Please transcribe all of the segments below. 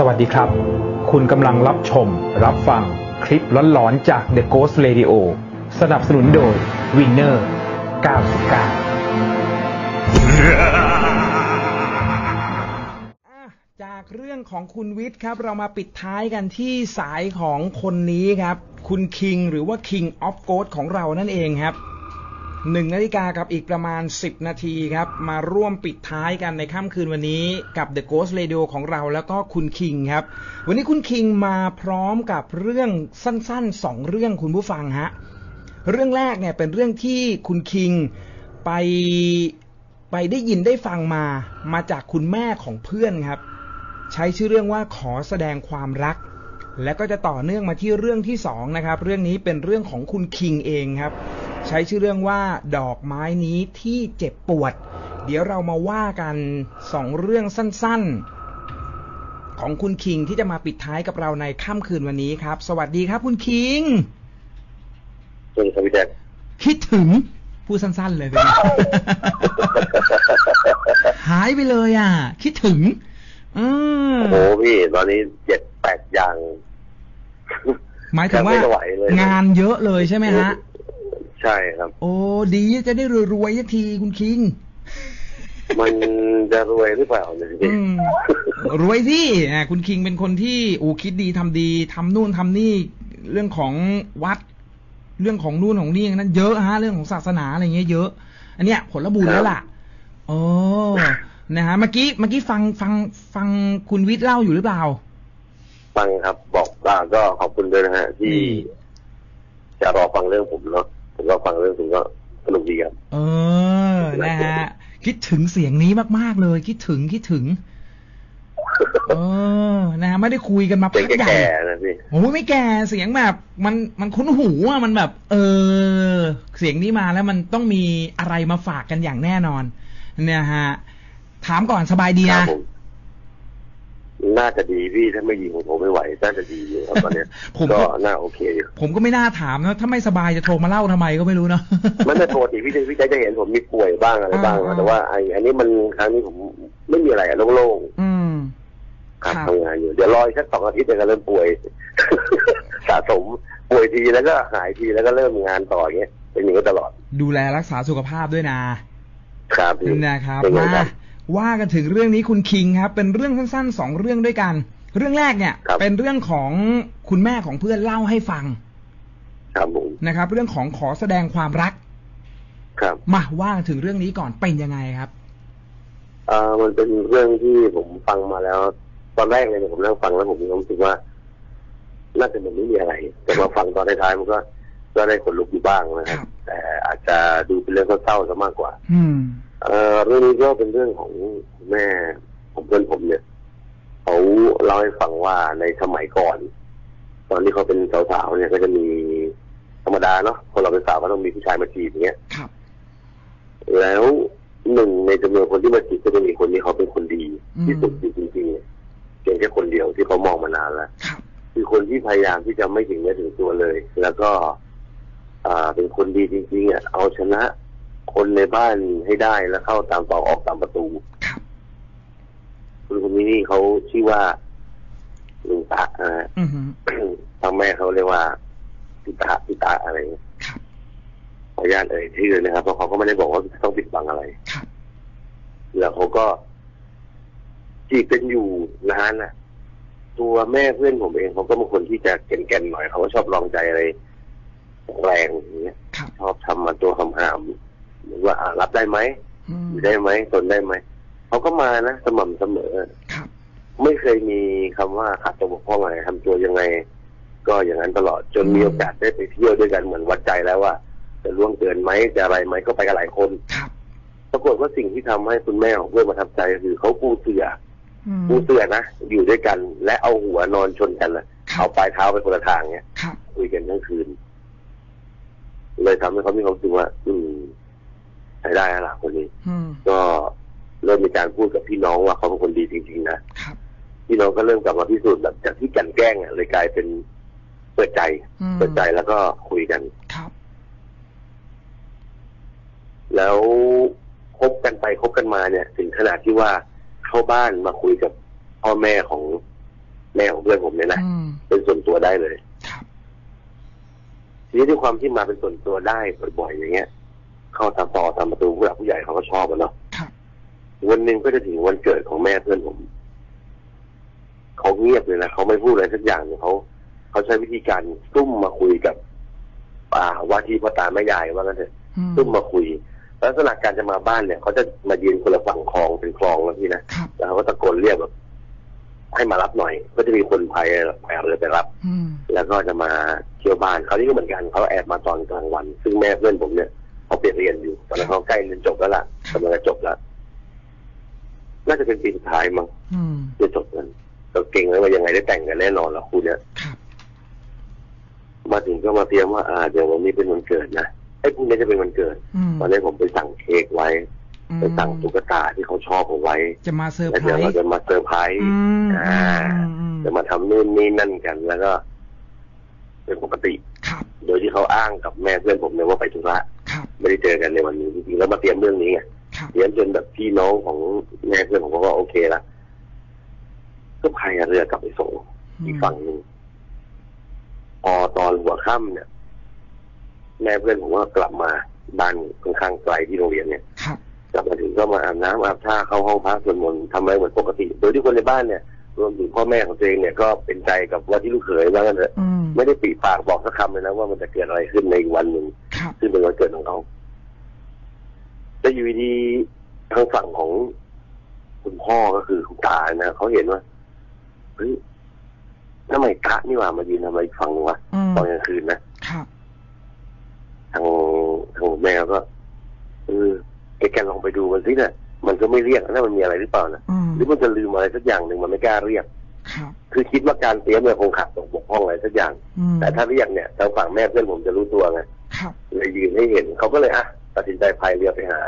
สวัสดีครับ คุณกำลังรับชม รับฟังคลิปล้อนๆจาก The Ghost Radio สนับสนุนโดย Winner 99อะจากเรื่องของคุณวิทย์ครับ เรามาปิดท้ายกันที่สายของคนนี้ครับ คุณคิงหรือว่า King of Ghost ของเรานั่นเองครับ หนึ่งนาฬิกากับอีกประมาณ 10 นาทีครับ มาร่วมปิดท้ายกันในค่ำคืนวันนี้กับ The Ghost Radio ของเราแล้วก็คุณคิงครับ วันนี้คุณคิงมาพร้อมกับเรื่องสั้นๆสองเรื่องคุณผู้ฟังฮะ เรื่องแรกเนี่ยเป็นเรื่องที่คุณคิงไปไปได้ยินได้ฟังมามาจากคุณแม่ของเพื่อนครับ ใช้ชื่อเรื่องว่าขอแสดงความรัก และก็จะต่อเนื่องมาที่เรื่องที่สองนะครับ เรื่องนี้เป็นเรื่องของคุณคิงเองครับ ใช้ชื่อเรื่องว่าดอกไม้นี้ที่เจ็บปวด เดี๋ยวเรามาว่ากันสองเรื่องสั้นๆ ของคุณคิงที่จะมาปิดท้ายกับเราในค่ำคืนวันนี้ครับ สวัสดีครับคุณคิงสวัสดีครับพี่แจ๊คคิดถึงพูดสั้น ๆ เลยเป็นไงหายไปเลยอะ คิดถึงอืมโอ้โหพี่ ตอนนี้เจ็ดแปดอย่าง หมายถึงว่าแทบไม่ไหวเลยงานเยอะเลยใช่ไหมฮะ ใช่ครับ โอ้ดีจะได้รวยๆสักทีคุณคิง มันจะรวยหรือเปล่าเนี่ยพี่อืมรวยสิอะคุณคิงเป็นคนที่อูคิดดีทำดีทำนู่นทำนี่ เรื่องของวัด เรื่องของนู่นของนี่อย่างนั้นเยอะฮะ เรื่องของศาสนาอะไรเงี้ยเยอะ อันเนี้ย ผลบุญแล้วล่ะโอ้นะฮะเมื่อกี้เมื่อกี้ฟังฟังฟังคุณวิทย์เล่าอยู่หรือเปล่า ฟังครับบอกว่าก็ขอบคุณด้วยนะฮะที่อืมจะรอฟังเรื่องผมเนาะ ผมก็ฟังเรื่องผมก็สนุกดีครับ เออ นะฮะ คิดถึงเสียงนี้มากๆเลย คิดถึงคิดถึง เออ นะฮะไม่ได้คุยกันมาเป็นพักใหญ่แก่ๆนะพี่โอ้ยไม่แก่เสียงแบบ มันมันคุ้นหูอะมันแบบ เออ เสียงนี้มาแล้วมันต้องมีอะไรมาฝากกันอย่างแน่นอน เนี่ยฮะ ถามก่อนสบายดีครันะบผม น่าจะดีพี่ถ้าไม่ยิงผมโทรไม่ไหวน่าจะดีอยู่ครับตอนเนี้ยผมก็ ก็น่าโอเคอยู่ผมก็ไม่น่าถามนะ ถ้าไม่สบายจะโทรมาเล่าทำไมก็ไม่รู้เนาะ มันไม่ปกติพี่จะพี่แจ๊คจะเห็นผมมีป่วยบ้างอะไรบ้างอ่า แต่ว่าไอ้อันนี้มันครั้งนี้ผมไม่มีอะไรอะโล่งๆอืมครับครับ ทำงานอยู่เดี๋ยวรออีกสักสองอาทิตย์เดี๋ยวก็เริ่มป่วย สะสมป่วยทีแล้วก็หายทีแล้วก็เริ่มงานต่ออย่างเงี้ยเป็นอย่างนี้ตลอดดูแลรักษาสุขภาพด้วยนะครับพี่นะครับเป็นไงมาครับ ว่ากันถึงเรื่องนี้คุณคิงครับ เป็นเรื่องสั้นๆสองเรื่องด้วยกัน เรื่องแรกเนี่ยครับเป็นเรื่องของคุณแม่ของเพื่อนเล่าให้ฟัง ครับผมนะครับ เรื่องของขอแสดงความรัก ครับมาว่ากันถึงเรื่องนี้ก่อนเป็นยังไงครับเอ่อมันเป็นเรื่องที่ผมฟังมาแล้ว ตอนแรกเลยเนี่ยผมนั่งฟังแล้วผมมีความรู้สึกว่าน่าจะมันไม่มีอะไร แต่มาฟังตอนท้ายๆมันก็ก็ได้ขนลุกอยู่บ้างนะคครัรับบแต่อาจจะดูเป็นเรื่องเศร้าๆซะมากกว่า อืม เอ่อเรื่องนี้ก็เป็นเรื่องของแม่ของเพื่อนผมเนี่ยเขาเล่าให้ฟังว่าในสมัยก่อน ตอนที่เขาเป็นสาวๆเนี่ยก็จะมีธรรมดาเนาะคนเราเป็นสาวก็ต้องมีผู้ชายมาจีบอย่างเงี้ยครับ แล้วหนึ่งในจำนวนคนที่มาจีบก็จะมีคนที่เขาเป็นคนดีอืมที่สุดจริงๆเนี่ยเพียงแค่คนเดียวที่เขามองมานานแล้วครับคือคนที่พยายามที่จะไม่ถึงเนื้อถึงตัวเลย แล้วก็ อ่าเป็นคนดีจริงๆอะเอาชนะ คนในบ้านให้ได้แล้วเข้าตามตอกออกตามประตูครับคุณคนนี้นี่เขาชื่อว่าลุงตาอ่าอือหือทางแม่เขาเรียกว่าพิตาพิตาอะไรเงี้ยครับขออนุญาตเอ่ยชื่อนะครับเพราะเขาก็ไม่ได้บอกว่าต้องปิดบังอะไรครับแล้วเขาก็จีบกันอยู่นานน่ะ ตัวแม่เพื่อนผมเองเขาก็เป็นคนที่จะแก่นๆหน่อยเขาก็ชอบลองใจอะไรแรงอย่างเงี้ยครับชอบทำมาตัวคำหามหรือ ว่าอ่ารับได้ไหมอืมอยู่ได้ไหมทนได้ไหมเขาก็มานะสม่ำเสมอครับไม่เคยมีคำว่าขาดตัวบกพร่องอะไรทำตัวยังไง ก็อย่างนั้นตลอดจนมีโอกาสได้ไปเที่ยวด้วยกันเหมือนวัดใจแล้วว่า จะล่วงเกินไหมจะอะไรไหมก็ไปกันหลายคนครับปรากฏว่าสิ่งที่ทำให้คุณแม่ของเพื่อนประทับใจคือเขาปูเสืออืมปูเสือนะอยู่ด้วยกัน และเอาหัวนอนชนกันนะครัเอาบปลายเท้าไปคนละทางเนี้ยครับคุยกันทั้งคืน เลยทำให้เขามีความรู้สึกว่า อืมใช้ได้แล้วล่ะคนนี้อืมก็เริ่มมีการพูดกับพี่น้องว่าเขาเป็นคนดีจริงๆนะครับพี่น้องก็เริ่มกลับมาพิสูจน์แบบจากที่กลันแกล้งอะเลยกลายเป็นเปิดใจอืมเปิดใจแล้วก็คุยกันครับแล้วคบกันไปคบกันมาเนี่ย ถึงขนาดที่ว่าเข้าบ้านมาคุยกับพ่อแม่ของแม่ของเพื่อนผมเนี่ยนะอืมเป็นส่วนตัวได้เลยครับทีนี้ด้วยความที่มาเป็นส่วนตัวได้บ่อยๆอย่างเงี้ย เข้าตามต่อตามประตูผู้หลักผู้ใหญ่เขาก็ชอบอะเนาะครับวันหนึ่งก็จะถึงวันเกิดของแม่เพื่อนผมเขาเงียบเลยนะเขาไม่พูดอะไรสักอย่างเลยเขาเขาใช้วิธีการซุ่มมาคุยกับอ่าว่าที่พ่อตาแม่ยายว่ากันเถอะอืมซุ่มมาคุยลักษณะการจะมาบ้านเนี่ยเขาจะมายืนคนละฝั่งคลองเป็นคลองแล้วพี่นะครับแล้วเขาก็ตะโกนเรียกแบบให้มารับหน่อย ก็จะมีคนพายพายเรือไปรับอืมแล้วก็จะมาเที่ยวบ้านเขาวนี่ก็เหมือนกันเขาแอบมาตอนกลางวัน ซึ่งแม่เพื่อนผมเนี่ย เขาเปลี่ยนเรียนอยู่ตอนนั้นเขาใกล้เรียนจบแล้วล่ะกำลังจะจบแล้วน่าจะเป็นปีสุดท้ายมั้งอืมจะจบกันเราเก่งแล้วว่ายังไงได้แต่งกันแน่นอนแล้วคู่เนี้ยครับมาถึงก็มาเตรียมว่าอ่าเดี๋ยววันนี้เป็นวันเกิดนะไอ้พรุ่งนี้จะเป็นวันเกิดอืมตอนนี้ผมไปสั่งเค้กไว้อืมไปสั่งตุ๊กตาที่เขาชอบเอาไว้ จะมาเซอร์แล้วไพรเดี๋ยวเราจะมาเซอร์ไพรส์อืมอ่าอืมจะมาทำนู่นนี่นั่นกันแล้วก็ เป็นปกติครับ โดยที่เขาอ้างกับแม่เพื่อนผมเนี่ยว่าไปธุระครับ ไม่ได้เจอกันในวันนี้จริงๆแล้วมาเตรียมเรื่องนี้ไงครับเตรียมจนแบบพี่น้องของแม่เพื่อนผมก็ว่าโอเคละก็พายเรือกลับไปส่งอีกฝั่งหนึ่งพอตอนหัวค่ำเนี่ย แม่เพื่อนผมก็กลับมาบ้านค่อนข้างไกลที่โรงเรียนเนี่ยครับกลับมาถึงก็มาอาบน้ำอาบท่าเข้าห้องพักสวดมนต์ทำอะไรเหมือนปกติ โดยที่คนในบ้านเนี่ยรวมถึงพ่อแม่ของตัวเองเนี่ยก็เป็นใจกับว่าที่ลูกเขยว่ากันเถอะอืมไม่ได้ปีปากบอกสักคำเลยนะว่ามันจะเกิดอะไรขึ้นในอีกวันหนึ่งครับ ซึ่งเป็นวันเกิดของเขาแต่อยู่ดีๆทางฝั่งของคุณพ่อก็คือคุณตานะเขาเห็นว่าเฮ้ยทำไมตานี่หว่ามายืนทำอะไรอีกฝั่งหนึงวะอืมตอนกลางคืนนะครับทางทางแม่ก็เออแกแกลองไปดูมันสิเนี่ยมันก็ไม่เรียกนะมันมีอะไรหรือเปล่านะอืมหรือมันจะลืมอะไรสักอย่างหนึ่งมันไม่กล้าเรียกครับคือคิดว่าการเตรียมเนี่ยคงขาดตกบกพร่องอะไรสักอย่างอืมแต่ถ้าเรียกเนี่ยทางฝั่งแม่เพื่อนผมจะรู้ตัวไง ครับเลยยืนให้เห็นเขาก็เลยอะตัดสินใจพายเรือไปหา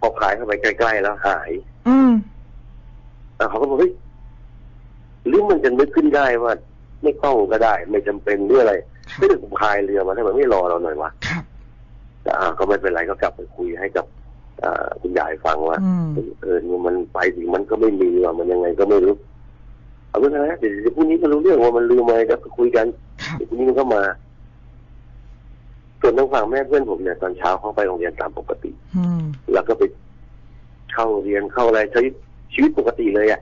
พอพายเข้าไปใกล้ๆแล้วหาย อืมแล้วเขาก็บอกเฮ้ยหรือมันจะนึกขึ้นได้ว่า ไม่ต้องก็ได้ ไม่จำเป็นหรืออะไรครับไม่ได้ผมพายเรือมาทำไมไม่รอเราหน่อยวะครับแต่อ่าก็ไม่เป็นไรก็กลับไปคุยให้กับอ่าคุณยายฟังว่าอืมเออเนี่ยมันไปถึงมันก็ไม่มีว่ามันยังไงก็ไม่รู้เอาไม่เป็นไรนะเดี๋ยวเดี๋ยวพรุ่งนี้ก็รู้เรื่องว่ามันลืมอะไรก็คุยกันครับเดี๋ยวพรุ่งนี้มันก็มาส่ วนทางฝั่งแม่เพื่อนผมเนี่ยตอนเช้าเขาไปโรงเรียนตามปกติ อืมแล้วก็ไปเข้าเรียนเข้าอะไรใช้ชีวิตปกติเลยอะ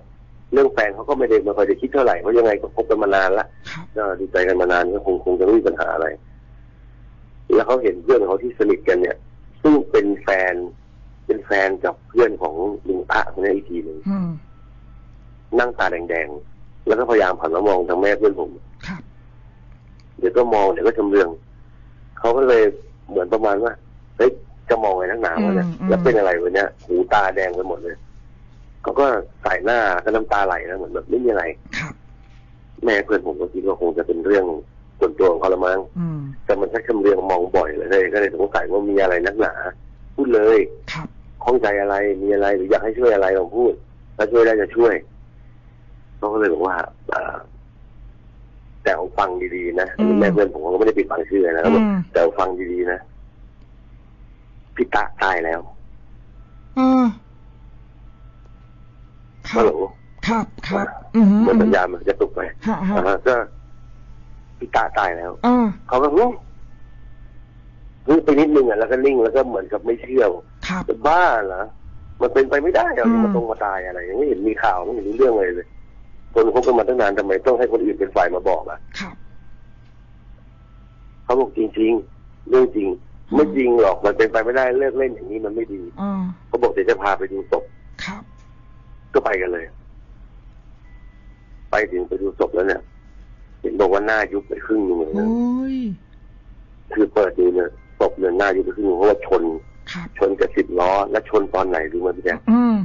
เรื่องแฟนเขาก็ไม่ได้ไม่ค่อยได้คิดเท่าไหร่เพราะยังไงก็คบกันมานานละครับก็ดีใจกันมานานก็คงคงจะไม่มีปัญหาอะไร แล้วเขาเห็นเพื่อนของเขาที่สนิทกันเนี่ย ซึ่งเป็นแฟน เป็นแฟนกับเพื่อนของลุงอะคนนี้อีกทีหนึ่งอืมนั่งตาแดงๆ แล้วก็พยายามหันมามองทางแม่เพื่อนผมครับเดี๋ยวก็มองเดี๋ยวก็จำเรือง เขาก็เลยเหมือนประมาณว่าเฮ้ยจะมองอะไรนักหนาวะเนี่ยอืมอืมแล้วเป็นอะไรวะเนี่ยหูตาแดงไปหมดเลยเขาก็ใส่หน้าก็น้ำตาไหลนะเหมือนแบบไม่มีอะไร ครับ แม่เพื่อนผมก็คิดว่าคงจะเป็นเรื่องส่วนตัวของเขาละมั้งอืม แต่มันใช้คำเรียงมองบ่อยเลยก็เลยสงสัยว่ามีอะไรนักหนา พูดเลยครับ ข้องใจอะไรมีอะไรหรืออยากให้ช่วยอะไรลองพูด ถ้าช่วยได้จะช่วยเขาก็เลยบอกว่าอ่า แต่เอาฟังดีๆนะอันนี้แม่เพื่อนผมก็ไม่ได้ปิดบังชื่อนะครับอืม แต่เอาฟังดีๆนะพี่ตะตายแล้วเออครัฮัลบโหลครับครับอืมเหมือนสัญญาณมันจะตกไปฮะฮะอ่าฮะก็พี่ตะตายแล้วเออเขาก็ฮึฮึไปนิดนึงอะแล้วก็นิ่งแล้วก็เหมือนกับไม่เชื่อครับ จะบ้าเหรอมันเป็นไปไม่ได้หรอกอืมที่มาตรงมาตายอะไรยังไม่เห็นมีข่าวไม่เห็นรู้เรื่องเลยเลย คนคบกันมาตั้งนานทำไมต้องให้คนอื่นเป็นฝ่ายมาบอกล่ะครับเขาบอกจริง ๆ เรื่องจริง ไม่จริงหรอกมันเป็นไปไม่ได้เลิกเล่นอย่างนี้มันไม่ดีเออเขาบอกเดี๋ยวจะพาไปดูศพครับ ก็ไปกันเลย ไปถึงไปดูศพแล้วเนี่ยเห็นบอกว่าหน้ายุบไปครึ่งหนึ่งเลยโอ้นะยคือเปิดดูเนี่ยศพเนี่ยหน้ายุบไปครึ่งหนึ่งเพราะว่าชนครับชนกับสิบล้อ และชนตอนไหนรู้ไหมพี่แจ๊คอืม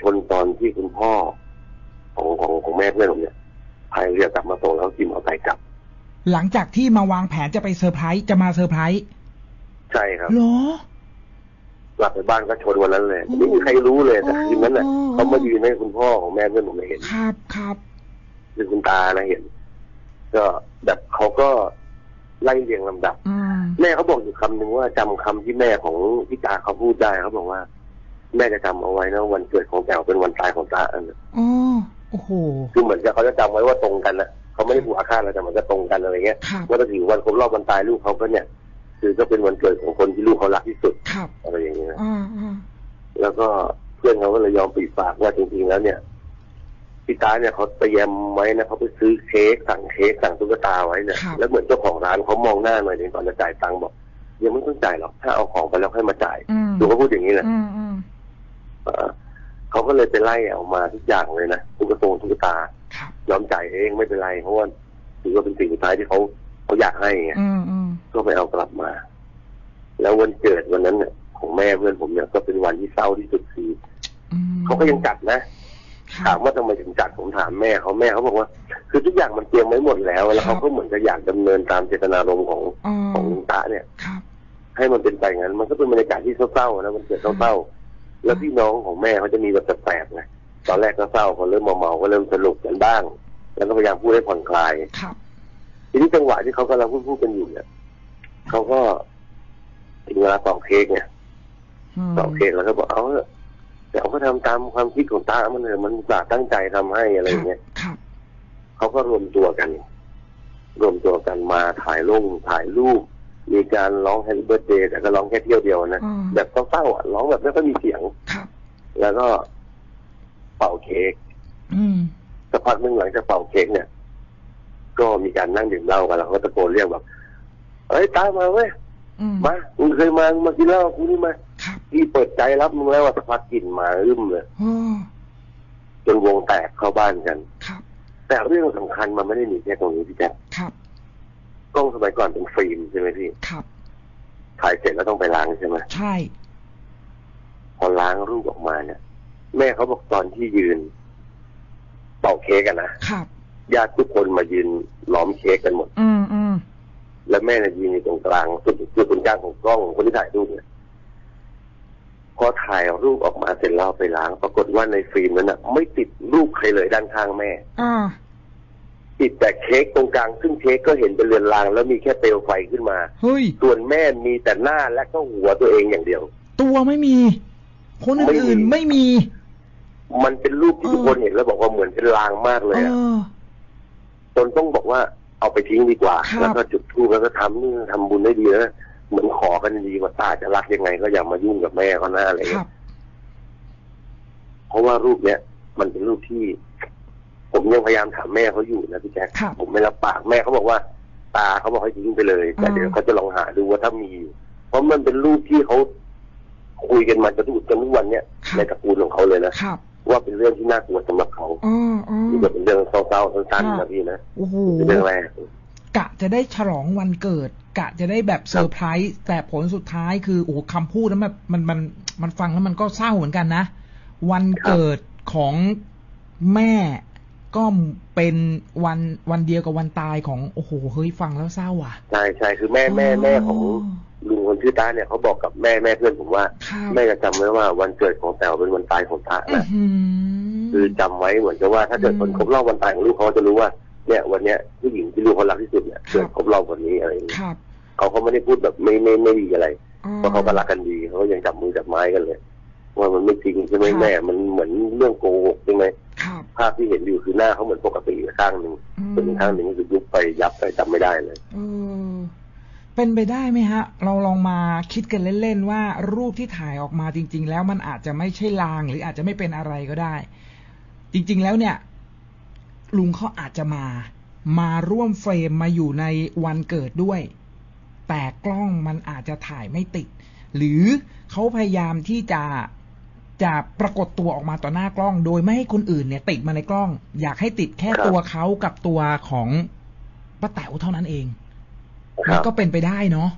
ชนตอนที่คุณพ่อ ของของของแม่เพื่อนผมเนี่ยพายเรือกลับมาส่งแล้วขี่มอเตอร์ไซค์กลับ หลังจากที่มาวางแผนจะไปเซอร์ไพรส์จะมาเซอร์ไพรส์ใช่ครับเหรอกลับไปบ้านก็ชนวันนั้นเลยโอ้ไม่มีใครรู้เลยแต่โอ้คืนนั้นน่ะโอ้เขามายืนให้คุณพ่อของแม่เพื่อนผมไม่เห็นครับครับคือคุณตานะเห็น ก็แบบเขาก็ไล่เรียงลำดับอืมแม่เขาบอกอยู่คำหนึ่งว่าจำคำที่แม่ของพี่ตาเขาพูดได้เขาบอกว่า แม่จะจำเอาไว้นะวันเกิดของแต๋วเป็นวันตายของตาอันนั้นอ๋อ โอ้โหคือเหมือนกับเขาจะจำไว้ว่าตรงกันนะเขาไม่ได้ผูกอาฆาตอะไรแต่มันจะตรงกันอะไรเงี้ยครับว่าถ้าถึงวันครบรอบวันตายลูกเขาก็เนี่ย คือก็เป็นวันเกิดของคนที่ลูกเขารักที่สุดครับอะไรอย่างเงี้ยอ่าอ่าแล้วก็เพื่อนเขาก็เลยยอมปิดปากว่าจริงๆแล้วเนี่ยพี่ตาเนี่ยเขาเตรียมไว้นะเขาไปซื้อเค้กสั่งเค้กสั่งตุ๊กตาไว้เนี่ยแล้วเหมือนเจ้าของร้านเขามองหน้าหน่อยหนึงก่อนจะจ่ายตังค์บอกยังไม่ต้องจ่ายหรอกถ้าเอาของไปแล้วค่อยมาจ่ายอืมดูเขาพูดอย่างนี้นะอืมอืม เอ่อเขาก็เลยไปไล่เอามาทุกอย่างเลยนะตุ๊กตาตุ๊กตาครับยอมจ่ายเองไม่เป็นไรเพราะว่าถือว่าเป็นสิ่งสุดท้ายที่เขาเขาอยากให้ไงอืมอืมก็ไปเอากลับมา แล้ววันเกิดวันนั้นเนี่ยของแม่เพื่อนผมเนี่ยก็เป็นวันที่เศร้าที่สุดคืออืมเขาก็ยังจัดนะครัถาบมว่าทำไมถึงจัดผมถามแม่เขาแม่เขาบอกว่า คือทุกอย่างมันเตรียมไว้หมดแล้ว แล้วครัเขาบก็เหมือนจะอยากดำเนินตามเจตนารมณ์ของอ๋อของลุงตาเนี่ยครับให้มันเป็นไปงั้น มันก็เป็นบรรยากาศที่เศร้าๆนะมันเกิดเศร้าๆ แล้วพี่น้องของแม่เขาจะมีแบบแปลกๆนะตอนแรกก็เศร้าพอเริ่มเมาๆก็เริ่มสนุกกันบ้าง แล้วก็พยายามพูดให้ผ่อนคลายครับทีนี้จังหวะที่เขากำลังพูดพูดกันอยู่เนี่ยเขาก็ถึงเวลาเป่าเค้กเนี่ยอืมเป่าเค้กแล้วก็บอกเอาเถอะเดี๋ยวเขาทำตามความคิดของตามันเลยมันตาตั้งใจทำให้อะไรอย่างเงี้ยครับเขาก็รวมตัวกัน รวมตัวกันมาถ่ายลงถ่ายรูป มีการร้อง Happy Birthday แต่ก็ร้องแค่เที่ยวเดียวนะอืมแบบเศร้าๆอะร้องแบบไม่ค่อยมีเสียงครับ แล้วก็เป่าเค้กอืมสักพักหนึงหลังจากเป่าเค้กเนี่ย ก็มีการนั่งดื่มเหล้ากันแล้วเขาก็ตะโกนเรียกแบบเฮ้ยตามมาเว้ยอืมมามึงเคยมามึงมากินเหล้ากับกูนี่มาครับพี่เปิดใจรับมึงแล้วว่าสักพักกลิ่นมาอึ้มเลยโอ้จนวงแตกเข้าบ้านกันครับแต่เรื่องสำคัญมันไม่ได้มีแค่ตรงนี้พี่แจ๊คครับ กล้องสมัยก่อนเป็นฟิล์มใช่ไหมพี่ครับถ่ายเสร็จแล้วต้องไปล้างใช่ไหมใช่ พอล้างรูปออกมาเนี่ย แม่เขาบอกตอนที่ยืนเป่าเค้กกันนะครับญาติทุกคนมายืนล้อมเค้กกันหมด อืมอืมแล้วแม่เนี่ยยืนอยู่ตรงกลางจุดจุดตรงกลางของกล้องคนที่ถ่ายรูปเนี่ยพอถ่ายรูปออกมาเสร็จแล้วเอาไปล้าง ปรากฏว่าในฟิล์มนั้นน่ะ ไม่ติดรูปใครเลยด้านข้างแม่อ่า ติดแต่เค้กตรงกลางซึ่งเค้กก็เห็นเป็นเรือนราง แล้วมีแค่เปลวไฟขึ้นมา เฮ้ย ส่วนแม่มีแต่หน้าและก็หัวตัวเองอย่างเดียว ตัวไม่มี คนอื่นๆไม่มี มันเป็นรูปที่ทุกคนเห็นแล้วบอกว่าเหมือนเป็นรางมากเลเอยอะอจนต้องบอกว่าเอาไปทิ้งดีกว่า ครับ แล้วก็จุดธูปแล้วก็ทำนี่ทำบุญได้ดีนะเหมือนขอกันดีว่าตาจะรักยังไง ก็อย่ามายุ่งกับแม่เขาหน้าอะไรคเงี้รัยบเพราะว่ารูปเนี้ยมันเป็นรูปที่ ผมยังพยายามถามแม่เขาอยู่นะพี่แจ๊คครับผมไม่รับปากแม่เขาบอกว่า ตาเขาบอกให้ทิ้งไปเลย แต่อืมเดี๋ยวเขาจะลองหาดูว่าถ้ามี เพราะมันเป็นรูปที่เขาคุยกันมาจนทุกจนทุกวันเนี้ยในตระกูลของเขาเลยนะครับว่าเป็นเรื่องที่น่ากลัวสำหรับเขาอ๋ออ๋อนี่ก็เป็นเรื่องเศร้าๆสั้นๆครันะบพี่นะโอ้โหเป็นเรื่องแรกกะจะได้ฉลองวันเกิด กะจะได้แบบเซอร์ไพรส์แต่ผลสุดท้ายคือโอ้โหคำพูดนั้นแบบมันมันมันฟังแล้วมันก็เศร้าเหมือนกันนะ วันเกิดของแม่ ก็เป็นวันวันเดียวกับวันตายของโอ้โหเฮ้ยฟังแล้วเศร้าอะใช่ใช่คือแม่แม่แม่ของลุงคนชื่อตาเนี่ยเขาบอกกับแม่แม่เพื่อนผมว่าครับแม่จะจำไว้ว่าวันเกิดของแต๋วเป็นวันตายของตาอื้อนะหือคือจำไว้เหมือนกับว่าถ้าเกิดอืมคนครบรอบวันตายของลูกเขาจะรู้ว่าเนี่ยวันเนี้ยผู้หญิงที่ลูกเขารักที่สุดเนี่ยครับเกิดครบรอบวันนี้อะไรอย่างเงี้ยครับเขาเขาไม่ได้พูดแบบไม่ไม่ไม่ดีอะไรอ๋อเพราะเขาก็รักกันดีเขาก็ยังจับมือจับไม้กันเลย ว่ามันไม่จริงใช่ไหมครับแม่ มันเหมือนเรื่องโกหกใช่ไหมครับ ภาพที่เห็นอยู่คือหน้าเขาเหมือนปกติข้างหนึ่งอืมส่วนอีกข้างหนึ่งก็คือยุบไปยับไปจำไม่ได้เลยเออเป็นไปได้ไหมฮะ เราลองมาคิดกันเล่นๆว่ารูปที่ถ่ายออกมาจริง ๆ แล้วมันอาจจะไม่ใช่ลาง หรืออาจจะไม่เป็นอะไรก็ได้ จริง ๆ แล้วเนี่ย ลุงเขาอาจจะมา มาร่วมเฟรมมาอยู่ในวันเกิดด้วย แต่กล้องมันอาจจะถ่ายไม่ติด หรือเขาพยายามที่จะ จะปรากฏตัวออกมาต่อหน้ากล้อง โดยไม่ให้คนอื่นเนี่ย ติดมาในกล้อง อยากให้ติดแค่ครับตัวเขากับตัวของป้าแต๋วเท่านั้นเองคมันรับก็เป็นไปได้เนาะ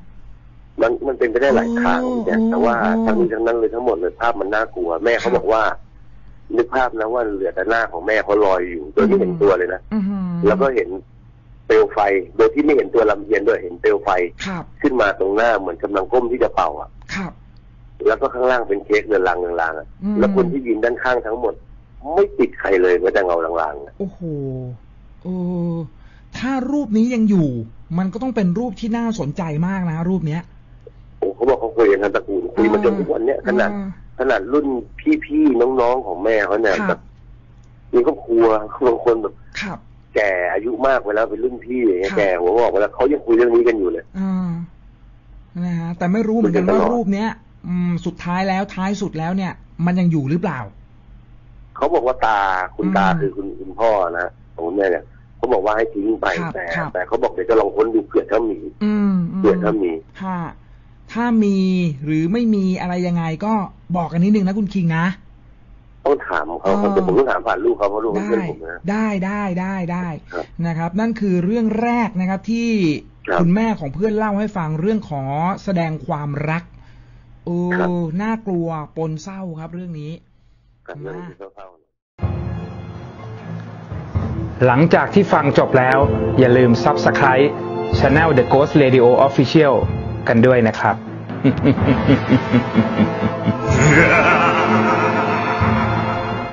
มันมันเป็นไปได้หลายทางโอ้เนี่ยแต่ว่าโอ้ทั้งนี้ทั้งนั้นเลยทั้งหมดเลยภาพมันน่ากลัว แม่เขาครับบอกว่านึกภาพนะว่าเหลือแต่หน้าของแม่เขาลอยอยู่โดยไม่เห็นอืมตัวเลยนะอือหือแล้วก็เห็นเปลวไฟ โดยที่ไม่เห็นตัวลำเทียนด้วยเห็นเปลวไฟครับขึ้นมาตรงหน้าเหมือนกำลังก้มที่จะเป่าอะครับ แล้วก็ข้างล่างเป็นเค้กเรือนรางเรือนรางอะอืม แล้วคนที่ยืนด้านข้างทั้งหมด ไม่ติดใครเลยแม้แต่เงาลางๆอะโอ้โหเออถ้ารูปนี้ยังอยู่ มันก็ต้องเป็นรูปที่น่าสนใจมากนะ รูปเนี้ยโอ้เขาบอกเขาคุยกันทั้งตระกูลคุยมาจนทุกวันเนี้ยขนาด อ่าขนาดรุ่นพี่ๆน้องๆของแม่เขาเนี่ยครับแบบมีครอบครัวบางคนแบบครับ แก่อายุมากไปแล้วเป็นรุ่นพี่อย่างเงี้ยครับแก่หัวงอกไปแล้วเขายังคุยเรื่องนี้กันอยู่เลย อ่านะฮะแต่ไม่รู้เหมือนกันคุยกันว่าตลอดรูปเนี้ยอืม สุดท้ายแล้วท้ายสุดแล้วเนี่ย มันยังอยู่หรือเปล่า เขาบอกว่าตาคุณอืมตาคือคุณคุณพ่อนะของคุณแม่เนี่ยเขาบอกว่าให้ทิ้งไปครับแต่ครับแต่เขาบอกเดี๋ยวจะลองค้นดูเผื่อถ้ามีอืมอืมเผื่อถ้ามีถ้าถ้ามีหรือไม่มีอะไรยังไงก็บอกกันนิดนึงนะคุณคิงนะต้องถามเขาอ๋อแต่ผมต้องถามผ่านลูกเขาเพราะลูกเขาได้เพื่อนผมนะได้ได้ได้ได้ครับนะครับ นั่นคือเรื่องแรกนะครับที่ครับคุณแม่ของเพื่อนเล่าให้ฟังเรื่องขอแสดงความรัก โอ้ครับน่ากลัวปนเศร้าครับเรื่องนี้กับเรื่องที่เศร้าๆหลังจากที่ฟังจบแล้ว อย่าลืม Subscribe Channel The Ghost Radio Official กันด้วยนะครับ